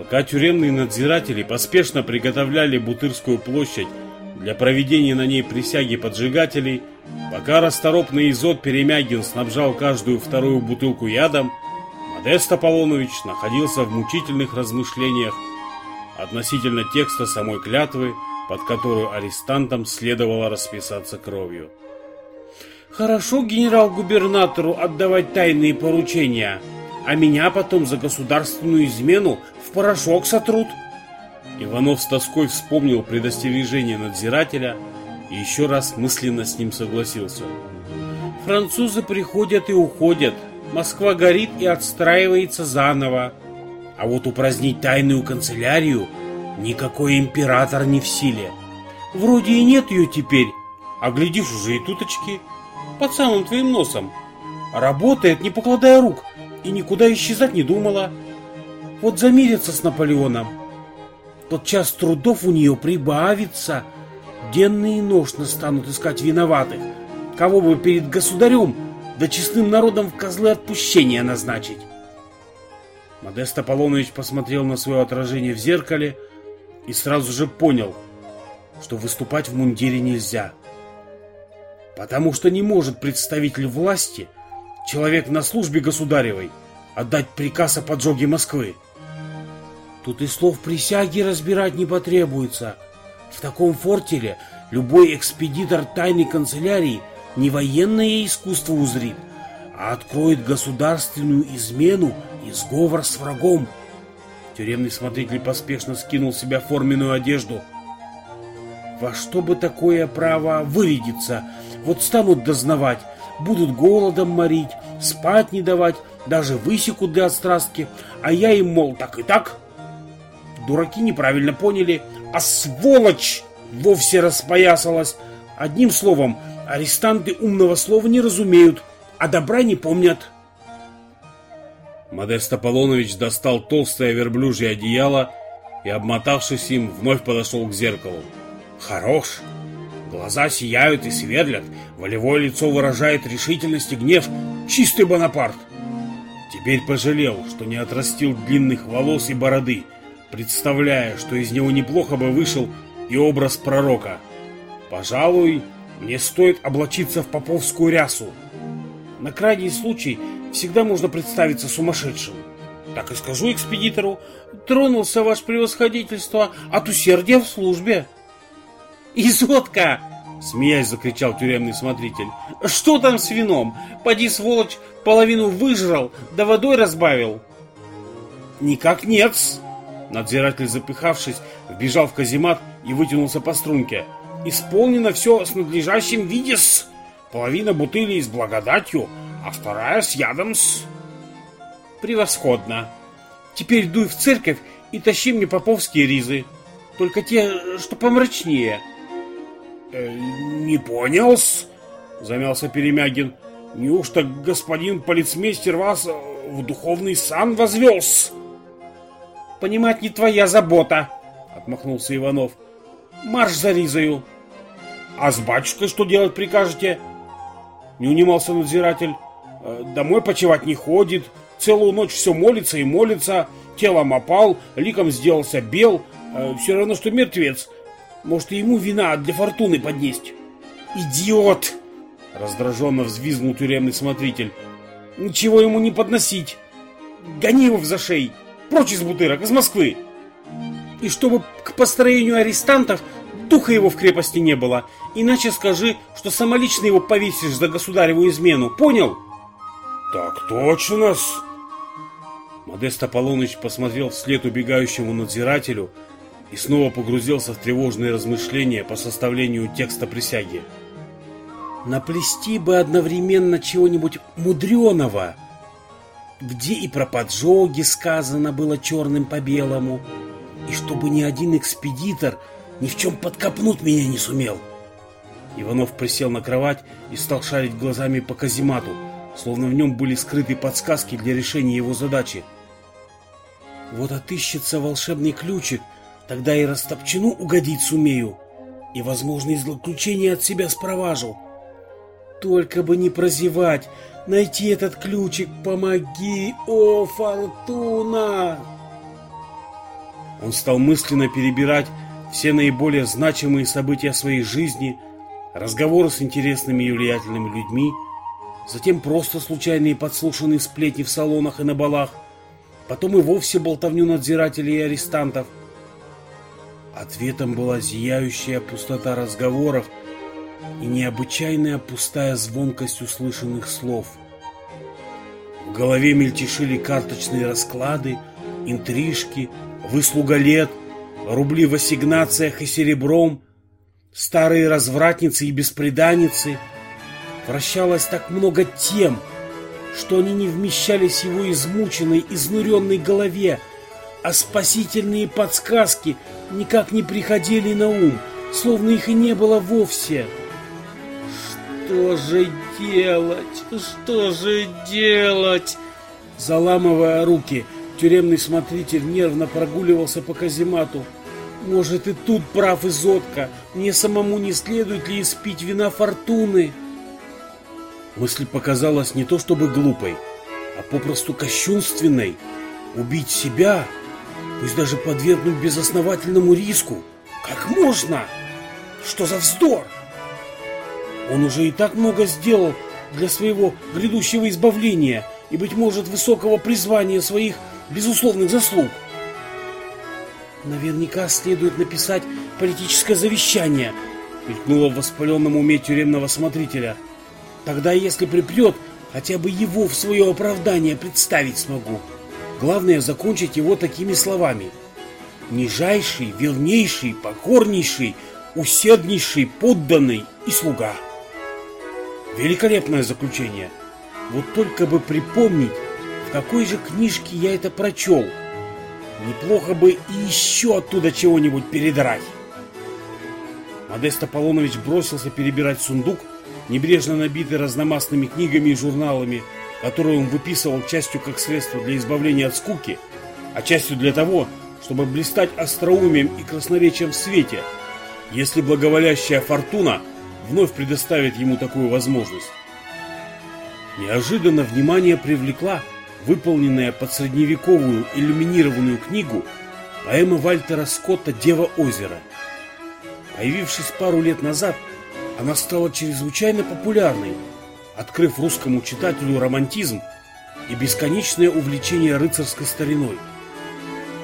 Пока тюремные надзиратели поспешно приготовляли Бутырскую площадь для проведения на ней присяги поджигателей, пока расторопный Изот Перемягин снабжал каждую вторую бутылку ядом, Модест Аполлонович находился в мучительных размышлениях относительно текста самой клятвы, под которую арестантам следовало расписаться кровью. «Хорошо генерал-губернатору отдавать тайные поручения», а меня потом за государственную измену в порошок сотрут. Иванов с тоской вспомнил предостережение надзирателя и еще раз мысленно с ним согласился. Французы приходят и уходят, Москва горит и отстраивается заново. А вот упразднить тайную канцелярию никакой император не в силе. Вроде и нет ее теперь, а глядишь уже и туточки, под самым твоим носом. Работает, не покладая рук, и никуда исчезать не думала. Вот замирится с Наполеоном. Тот час трудов у нее прибавится. Денно и ношно станут искать виноватых. Кого бы перед государем, да честным народом в козлы отпущения назначить. Модест Аполлонович посмотрел на свое отражение в зеркале и сразу же понял, что выступать в мундире нельзя. Потому что не может представитель власти – человек на службе государевой, отдать приказ о поджоге Москвы. Тут и слов присяги разбирать не потребуется. В таком фортеле любой экспедитор тайной канцелярии не военное искусство узрит, а откроет государственную измену и сговор с врагом. Тюремный смотритель поспешно скинул с себя форменную одежду. Во что бы такое право вырядиться? Вот станут дознавать, будут голодом морить, спать не давать, даже высекут для отстрастки, а я им, мол, так и так. Дураки неправильно поняли, а сволочь вовсе распоясалась. Одним словом, арестанты умного слова не разумеют, а добра не помнят. Модест Аполлонович достал толстое верблюжье одеяло и, обмотавшись им, вновь подошел к зеркалу. «Хорош!» Глаза сияют и сверлят, волевое лицо выражает решительность и гнев. Чистый Бонапарт. Теперь пожалел, что не отрастил длинных волос и бороды, представляя, что из него неплохо бы вышел и образ пророка. Пожалуй, мне стоит облачиться в поповскую рясу. На крайний случай всегда можно представиться сумасшедшим. Так и скажу экспедитору, тронулся ваше превосходительство от усердия в службе. «Изотка!» — смеясь закричал тюремный смотритель. «Что там с вином? Поди, сволочь, половину выжрал, да водой разбавил!» «Никак нет -с. Надзиратель, запыхавшись, вбежал в каземат и вытянулся по струнке. «Исполнено все с надлежащим виде -с. Половина бутыли с благодатью, а вторая с ядом -с. «Превосходно! Теперь дуй в церковь и тащи мне поповские ризы, только те, что помрачнее». Э, «Не понял-с», замялся Перемягин. «Неужто господин полицмейстер вас э, в духовный сан возвел-с?» «Понимать не твоя забота», — отмахнулся Иванов. «Марш за Ризою». «А с батюшкой что делать прикажете?» Не унимался надзиратель. «Э, «Домой почевать не ходит, целую ночь все молится и молится, телом опал, ликом сделался бел, все равно, что мертвец». Может, и ему вина для фортуны поднесть. Идиот! Раздраженно взвизгнул тюремный смотритель. Ничего ему не подносить. Гони его в зашей. Прочь из бутырок, из Москвы. И чтобы к построению арестантов духа его в крепости не было. Иначе скажи, что самолично его повесишь за государеву измену. Понял? Так точно-с. Модест Аполлоныч посмотрел вслед убегающему надзирателю, и снова погрузился в тревожные размышления по составлению текста присяги. Наплести бы одновременно чего-нибудь мудреного, где и про поджоги сказано было черным по белому, и чтобы ни один экспедитор ни в чем подкопнуть меня не сумел. Иванов присел на кровать и стал шарить глазами по каземату, словно в нем были скрыты подсказки для решения его задачи. Вот отыщется волшебный ключик — Тогда и растопчину угодить сумею, и возможные злоключения от себя спроважу. Только бы не прозевать, найти этот ключик, помоги, о, Фортуна!» Он стал мысленно перебирать все наиболее значимые события своей жизни, разговоры с интересными и влиятельными людьми, затем просто случайные подслушанные сплетни в салонах и на балах, потом и вовсе болтовню надзирателей и арестантов. Ответом была зияющая пустота разговоров и необычайная пустая звонкость услышанных слов. В голове мельтешили карточные расклады, интрижки, выслуга лет, рубли в ассигнациях и серебром, старые развратницы и беспреданницы. Вращалось так много тем, что они не вмещались в его измученной, изнуренной голове, а спасительные подсказки никак не приходили на ум, словно их и не было вовсе. Что же делать? Что же делать? Заламывая руки, Тюремный смотритель нервно прогуливался по каземату. Может, и тут прав Изотка. Мне самому не следует ли испить вина фортуны? Мысль показалась не то чтобы глупой, а попросту кощунственной. Убить себя, пусть даже подвергнуть безосновательному риску. Как можно? Что за вздор? Он уже и так много сделал для своего грядущего избавления и, быть может, высокого призвания своих безусловных заслуг. Наверняка следует написать политическое завещание, мелькнуло в воспаленном уме тюремного смотрителя. Тогда, если припрет, хотя бы его в свое оправдание представить смогу. Главное закончить его такими словами. Нижайший, вернейший, покорнейший, усерднейший, подданный и слуга. Великолепное заключение. Вот только бы припомнить, в какой же книжке я это прочел? Неплохо бы и еще оттуда чего-нибудь передрать. Модест Аполлонович бросился перебирать сундук, небрежно набитый разномастными книгами и журналами, которые он выписывал частью как средство для избавления от скуки, а частью для того, чтобы блистать остроумием и красноречием в свете, если благоволящая фортуна вновь предоставит ему такую возможность. Неожиданно внимание привлекла выполненная под средневековую иллюминированную книгу поэма Вальтера Скотта «Дева озера». Появившись пару лет назад, она стала чрезвычайно популярной, открыв русскому читателю романтизм и бесконечное увлечение рыцарской стариной.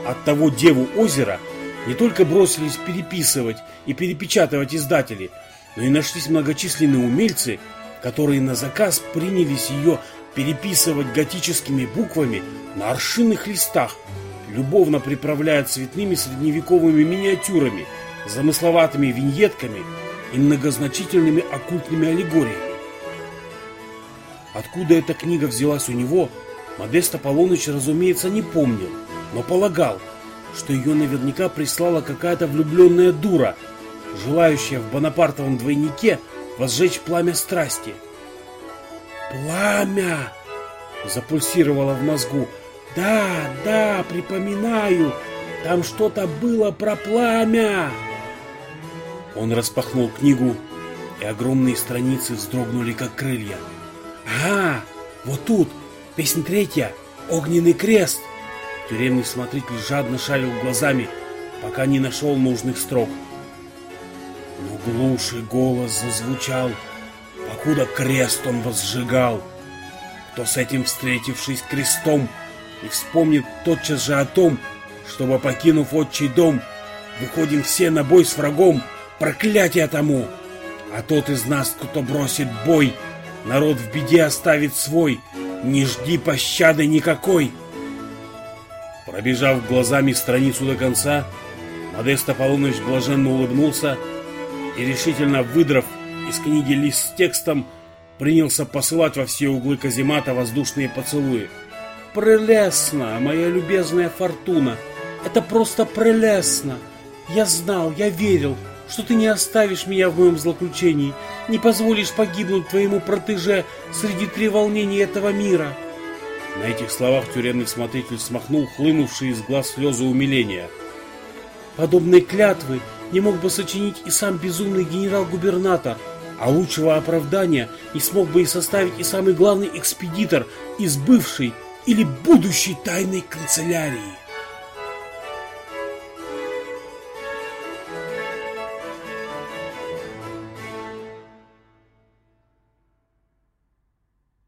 Оттого «Деву озера» не только бросились переписывать и перепечатывать издатели, но и нашлись многочисленные умельцы, которые на заказ принялись ее переписывать готическими буквами на аршинных листах, любовно приправляя цветными средневековыми миниатюрами, замысловатыми виньетками и многозначительными оккультными аллегориями. Откуда эта книга взялась у него, Модест Аполлоныч, разумеется, не помнил, но полагал, что ее наверняка прислала какая-то влюбленная дура, желающая в Бонапартовом двойнике возжечь пламя страсти – «Пламя!» Запульсировало в мозгу. «Да, да, припоминаю, там что-то было про пламя!» Он распахнул книгу, и огромные страницы вздрогнули, как крылья. «Ага, вот тут, песня третья, огненный крест!» Тюремный смотритель жадно шарил глазами, пока не нашел нужных строк. Но глуший голос зазвучал — покуда крест он возжигал. Кто с этим встретившись крестом, и вспомнит тотчас же о том, чтобы, покинув отчий дом, выходим все на бой с врагом, проклятие тому! А тот из нас, кто бросит бой, народ в беде оставит свой, не жди пощады никакой. Пробежав глазами страницу до конца, Модест Аполлоныч блаженно улыбнулся и, решительно выдрав из книги лист с текстом, принялся посылать во все углы каземата воздушные поцелуи. «Прелестно, моя любезная Фортуна! Это просто прелестно! Я знал, я верил, что ты не оставишь меня в моем злоключении, не позволишь погибнуть твоему протеже среди треволнений этого мира!» На этих словах тюремный смотритель смахнул хлынувшие из глаз слезы умиления. «Подобные клятвы не мог бы сочинить и сам безумный генерал-губернатор», а лучшего оправдания не смог бы и составить и самый главный экспедитор из бывшей или будущей тайной канцелярии.